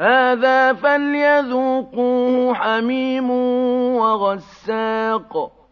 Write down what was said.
هَٰذَا فَلْيَذُوقُوهُ حَمِيمٌ وَغَسَّاقٌ.